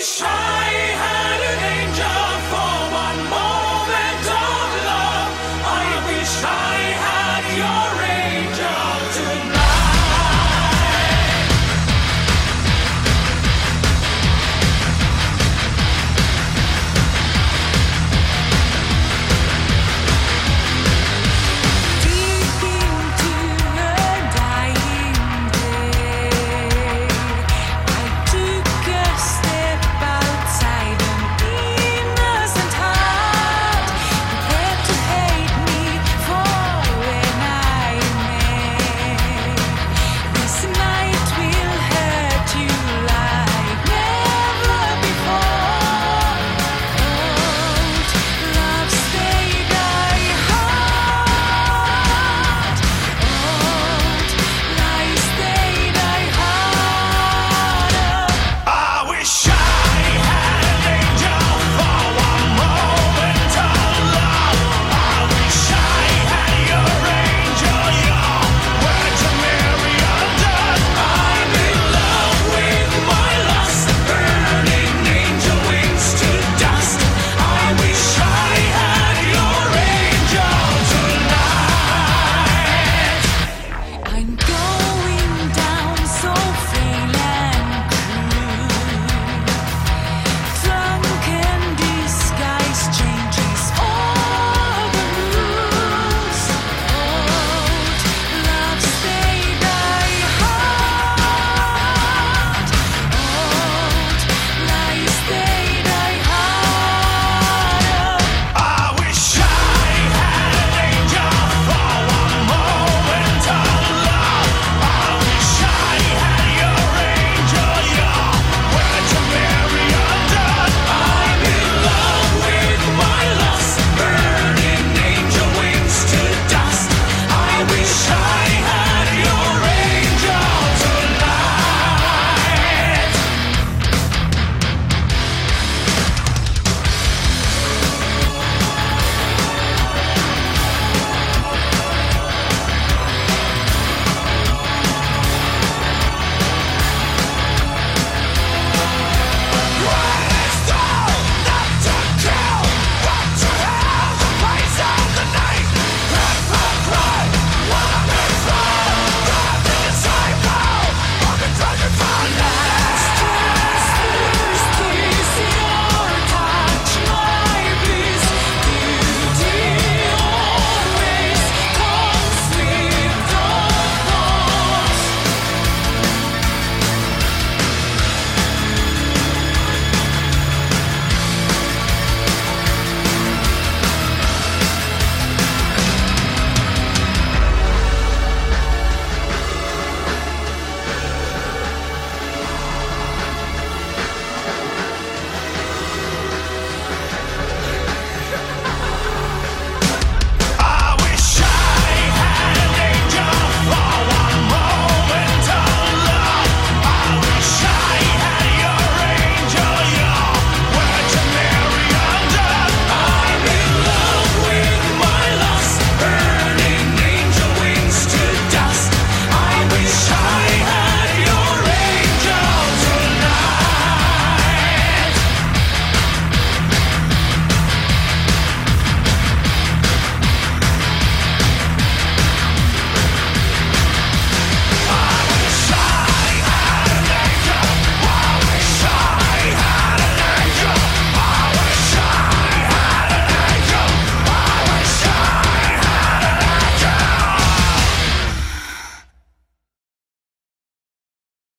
shine.